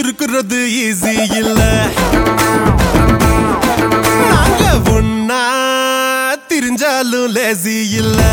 இருக்கிறது ஈஸி இல்ல. நாங்க ஒன்னா திரிஞ்சாலும் லேசி இல்லை.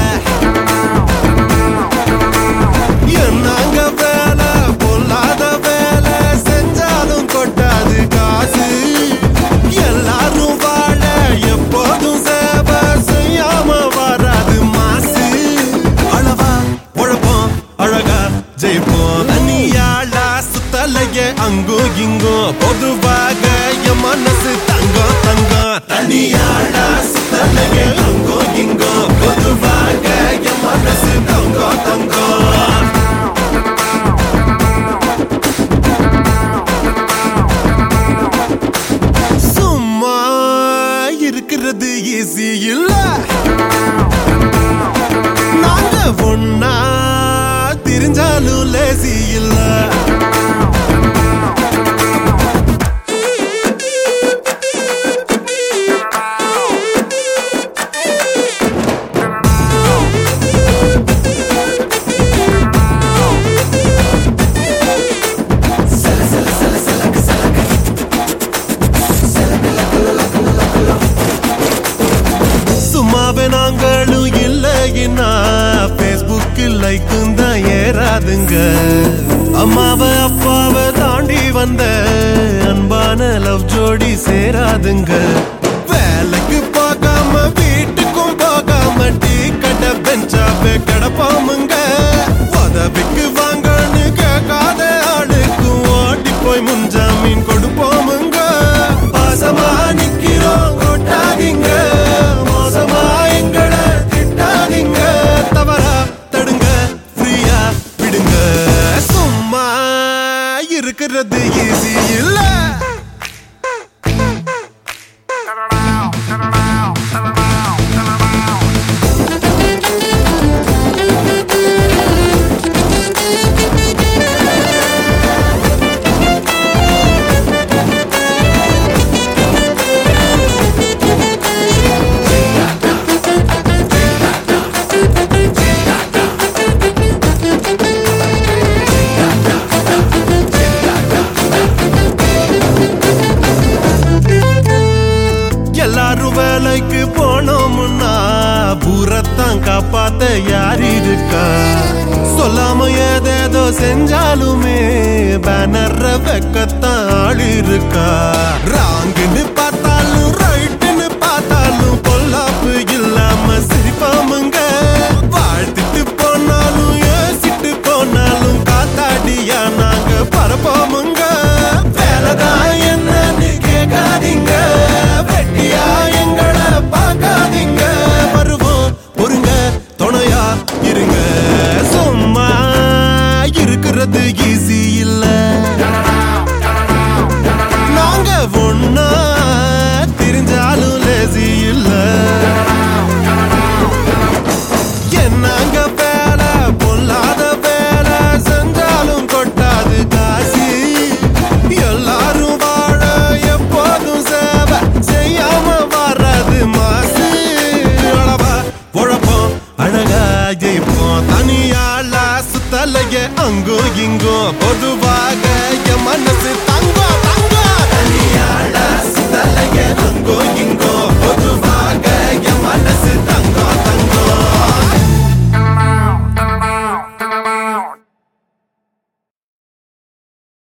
தனியாளா சுத்தலையே அங்கோ இங்கோ பொதுவாக என் மனசு தங்கம் தங்கம் தனியாளா சுத்தலையே பேஸ்புக்கில் லைக்கும் தான் ஏறாதுங்க. அம்மாவை அப்பாவை தாண்டி வந்த அன்பான லவ் ஜோடி சேராதுங்க. வேலைக்கு பார்க்காம வீட்டுக்கும் போகாம டீ கடை பெஞ்சாவே கிடப்பாமுங்க. உதவிக்கு வாங்கன்னு கேட்காத ஆளுக்கும் ஓட்டி போய் முன்ஜாமீன் கொடுப்போம். இருக்கிறது ஈஸி வேலைக்கு போனோம்னா பூரத்தான் காப்பாத்த யார் இருக்கா? சொல்லாம ஏதேதோ செஞ்சாலுமே பேனர்ற வெக்கத்தான் ஆள் இருக்கா? ராங்குன்னு பார்த்தாலும் ரைட்டுன்னு பார்த்தாலும் பொல்லாப்பு இல்லாம சிரிப்பாம பொதுவாக என் மனசு